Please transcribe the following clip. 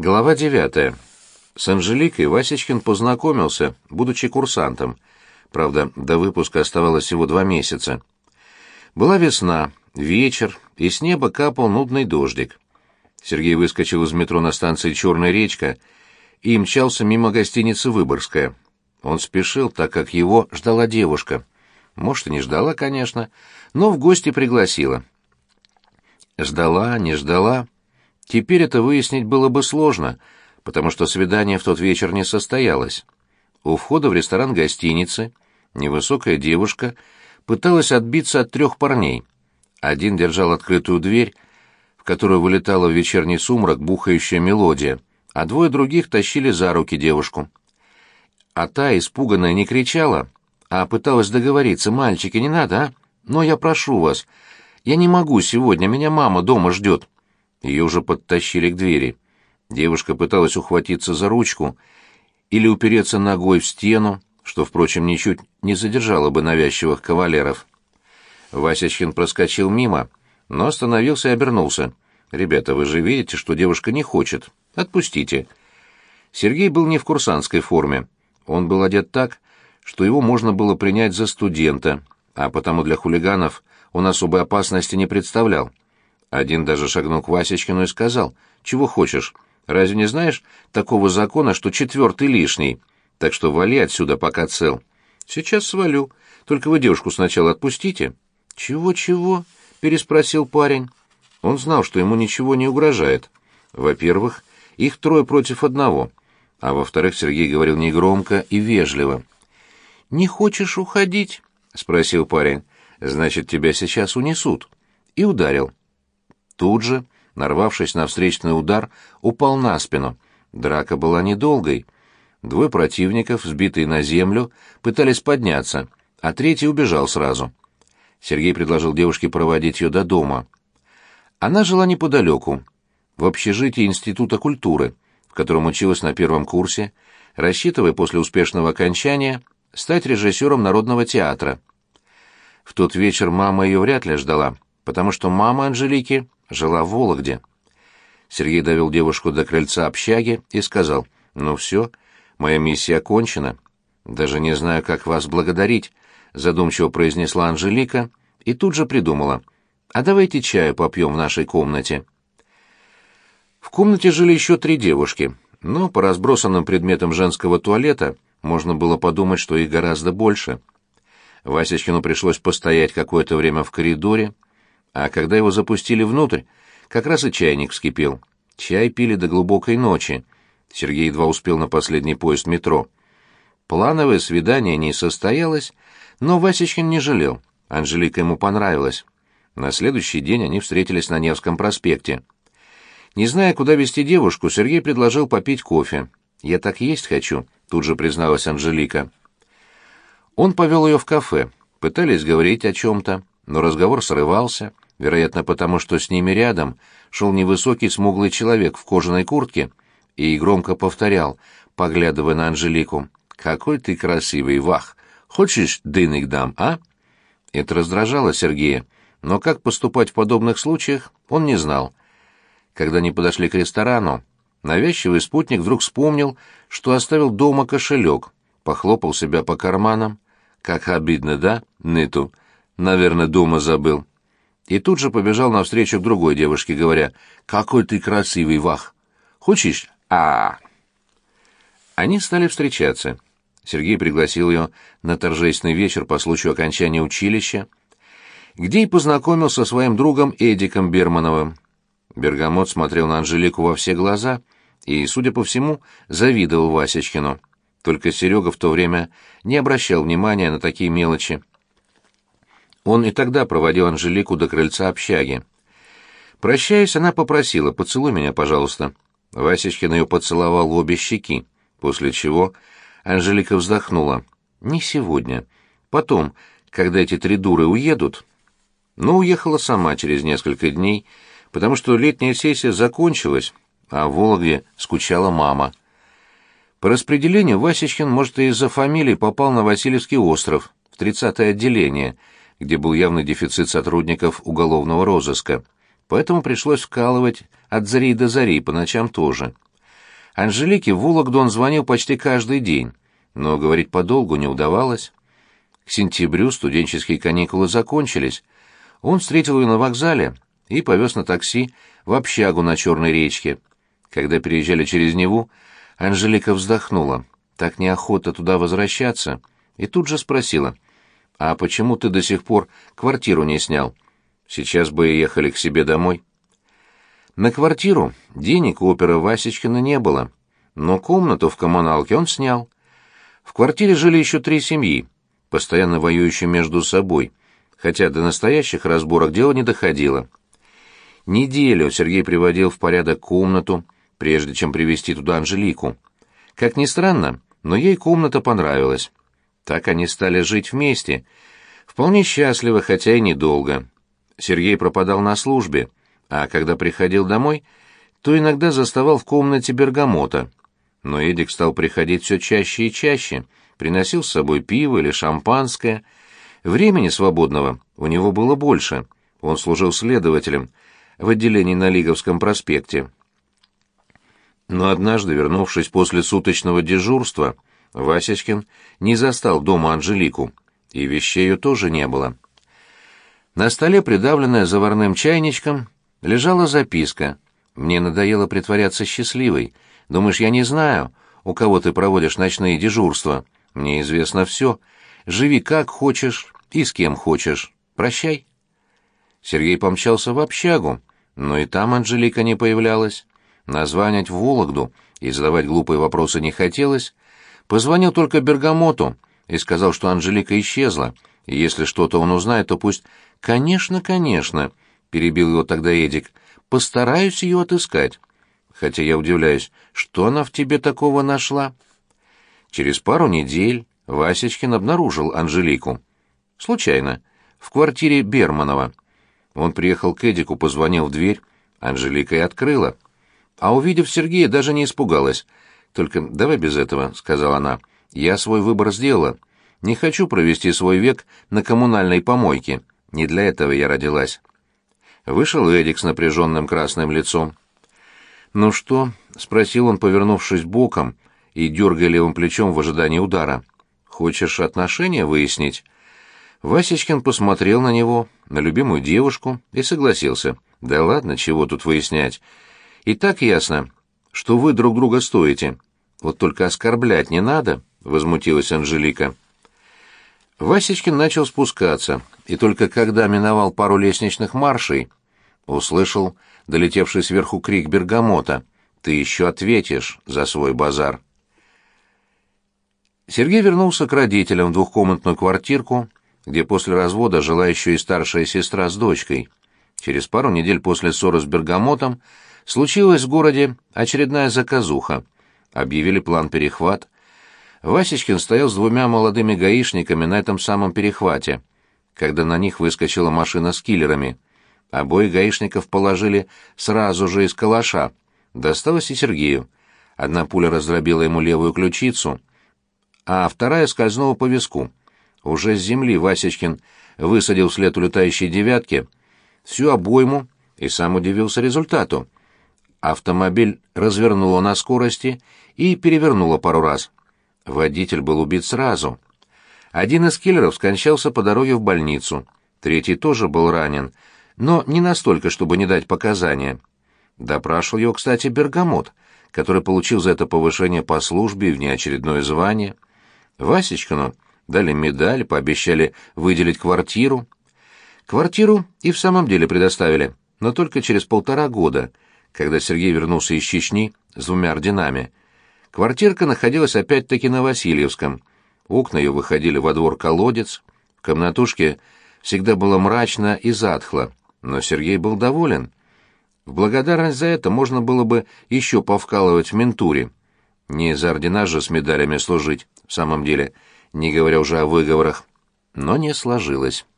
Глава девятая. С Анжеликой Васечкин познакомился, будучи курсантом. Правда, до выпуска оставалось всего два месяца. Была весна, вечер, и с неба капал нудный дождик. Сергей выскочил из метро на станции «Черная речка» и мчался мимо гостиницы «Выборгская». Он спешил, так как его ждала девушка. Может, и не ждала, конечно, но в гости пригласила. Ждала, не ждала. Теперь это выяснить было бы сложно, потому что свидание в тот вечер не состоялось. У входа в ресторан гостиницы невысокая девушка пыталась отбиться от трех парней. Один держал открытую дверь, в которую вылетала в вечерний сумрак бухающая мелодия, а двое других тащили за руки девушку. А та, испуганная, не кричала, а пыталась договориться, «Мальчики, не надо, а? Но я прошу вас, я не могу сегодня, меня мама дома ждет». Ее уже подтащили к двери. Девушка пыталась ухватиться за ручку или упереться ногой в стену, что, впрочем, ничуть не задержало бы навязчивых кавалеров. Васечкин проскочил мимо, но остановился и обернулся. «Ребята, вы же видите, что девушка не хочет. Отпустите». Сергей был не в курсантской форме. Он был одет так, что его можно было принять за студента, а потому для хулиганов он особой опасности не представлял. Один даже шагнул к Васечкину и сказал, «Чего хочешь? Разве не знаешь такого закона, что четвертый лишний? Так что вали отсюда, пока цел». «Сейчас свалю. Только вы девушку сначала отпустите». «Чего-чего?» — переспросил парень. Он знал, что ему ничего не угрожает. Во-первых, их трое против одного, а во-вторых, Сергей говорил негромко и вежливо. «Не хочешь уходить?» — спросил парень. «Значит, тебя сейчас унесут». И ударил. Тут же, нарвавшись на встречный удар, упал на спину. Драка была недолгой. Двое противников, сбитые на землю, пытались подняться, а третий убежал сразу. Сергей предложил девушке проводить ее до дома. Она жила неподалеку, в общежитии Института культуры, в котором училась на первом курсе, рассчитывая после успешного окончания стать режиссером Народного театра. В тот вечер мама ее вряд ли ждала, потому что мама Анжелики жила в Вологде. Сергей довел девушку до крыльца общаги и сказал, «Ну все, моя миссия окончена. Даже не знаю, как вас благодарить», — задумчиво произнесла Анжелика и тут же придумала, «А давайте чаю попьем в нашей комнате». В комнате жили еще три девушки, но по разбросанным предметам женского туалета можно было подумать, что их гораздо больше. Васечкину пришлось постоять какое-то время в коридоре, а когда его запустили внутрь, как раз и чайник вскипел. Чай пили до глубокой ночи. Сергей едва успел на последний поезд метро. Плановое свидание не состоялось, но Васечкин не жалел. Анжелика ему понравилась. На следующий день они встретились на Невском проспекте. Не зная, куда вести девушку, Сергей предложил попить кофе. «Я так есть хочу», — тут же призналась Анжелика. Он повел ее в кафе. Пытались говорить о чем-то, но разговор срывался, вероятно, потому что с ними рядом шел невысокий смуглый человек в кожаной куртке и громко повторял, поглядывая на Анжелику, «Какой ты красивый, Вах! Хочешь дынок дам, а?» Это раздражало Сергея, но как поступать в подобных случаях, он не знал. Когда они подошли к ресторану, навязчивый спутник вдруг вспомнил, что оставил дома кошелек, похлопал себя по карманам. «Как обидно, да, Ныту?» Наверное, дома забыл. И тут же побежал навстречу к другой девушке, говоря, «Какой ты красивый, Вах! Хочешь? а, -а. Они стали встречаться. Сергей пригласил ее на торжественный вечер по случаю окончания училища, где и познакомился со своим другом Эдиком Бермановым. Бергамот смотрел на Анжелику во все глаза и, судя по всему, завидовал Васечкину. Только Серега в то время не обращал внимания на такие мелочи. Он и тогда проводил Анжелику до крыльца общаги. Прощаясь, она попросила «поцелуй меня, пожалуйста». Васечкин ее поцеловал в обе щеки, после чего Анжелика вздохнула. «Не сегодня. Потом, когда эти три дуры уедут». Но уехала сама через несколько дней, потому что летняя сессия закончилась, а в Вологде скучала мама. По распределению Васечкин, может, и из-за фамилии попал на Васильевский остров, в 30-е отделение — где был явный дефицит сотрудников уголовного розыска, поэтому пришлось вкалывать от зари до зари, по ночам тоже. Анжелике в Вологду он звонил почти каждый день, но говорить подолгу не удавалось. К сентябрю студенческие каникулы закончились. Он встретил ее на вокзале и повез на такси в общагу на Черной речке. Когда переезжали через Неву, Анжелика вздохнула. Так неохота туда возвращаться. И тут же спросила, «А почему ты до сих пор квартиру не снял? Сейчас бы ехали к себе домой». На квартиру денег у опера Васечкина не было, но комнату в коммуналке он снял. В квартире жили еще три семьи, постоянно воюющие между собой, хотя до настоящих разборок дело не доходило. Неделю Сергей приводил в порядок комнату, прежде чем привести туда Анжелику. Как ни странно, но ей комната понравилась. Так они стали жить вместе, вполне счастливо, хотя и недолго. Сергей пропадал на службе, а когда приходил домой, то иногда заставал в комнате бергамота. Но Эдик стал приходить все чаще и чаще, приносил с собой пиво или шампанское. Времени свободного у него было больше. Он служил следователем в отделении на Лиговском проспекте. Но однажды, вернувшись после суточного дежурства, Васечкин не застал дома Анжелику, и вещей ее тоже не было. На столе, придавленная заварным чайничком, лежала записка. «Мне надоело притворяться счастливой. Думаешь, я не знаю, у кого ты проводишь ночные дежурства? Мне известно все. Живи как хочешь и с кем хочешь. Прощай». Сергей помчался в общагу, но и там Анжелика не появлялась. Названять в Вологду и задавать глупые вопросы не хотелось. Позвонил только Бергамоту и сказал, что Анжелика исчезла, и если что-то он узнает, то пусть... «Конечно, конечно», — перебил его тогда Эдик. «Постараюсь ее отыскать. Хотя я удивляюсь, что она в тебе такого нашла?» Через пару недель Васечкин обнаружил Анжелику. Случайно. В квартире Берманова. Он приехал к Эдику, позвонил в дверь. Анжелика и открыла. А увидев Сергея, даже не испугалась. «Только давай без этого», — сказала она. «Я свой выбор сделала. Не хочу провести свой век на коммунальной помойке. Не для этого я родилась». Вышел Эдик с напряженным красным лицом. «Ну что?» — спросил он, повернувшись боком и дергая левым плечом в ожидании удара. «Хочешь отношения выяснить?» Васечкин посмотрел на него, на любимую девушку, и согласился. «Да ладно, чего тут выяснять? И так ясно, что вы друг друга стоите. Вот только оскорблять не надо», — возмутилась Анжелика. Васечкин начал спускаться, и только когда миновал пару лестничных маршей, Услышал долетевший сверху крик бергамота. «Ты еще ответишь за свой базар!» Сергей вернулся к родителям в двухкомнатную квартирку, где после развода жила еще и старшая сестра с дочкой. Через пару недель после ссоры с бергамотом случилась в городе очередная заказуха. Объявили план перехват. Васечкин стоял с двумя молодыми гаишниками на этом самом перехвате, когда на них выскочила машина с киллерами — Обоих гаишников положили сразу же из калаша. Досталось и Сергею. Одна пуля раздробила ему левую ключицу, а вторая скользнула по виску. Уже с земли Васечкин высадил вслед улетающей девятки всю обойму и сам удивился результату. Автомобиль развернуло на скорости и перевернуло пару раз. Водитель был убит сразу. Один из киллеров скончался по дороге в больницу, третий тоже был ранен — но не настолько, чтобы не дать показания. Допрашивал его, кстати, Бергамот, который получил за это повышение по службе и внеочередное звание. Васечкину дали медаль, пообещали выделить квартиру. Квартиру и в самом деле предоставили, но только через полтора года, когда Сергей вернулся из Чечни с двумя орденами. Квартирка находилась опять-таки на Васильевском. Окна ее выходили во двор колодец. В комнатушке всегда было мрачно и затхло но Сергей был доволен. В благодарность за это можно было бы еще повкалывать в ментуре. Не за ордена же с медалями служить, в самом деле, не говоря уже о выговорах. Но не сложилось.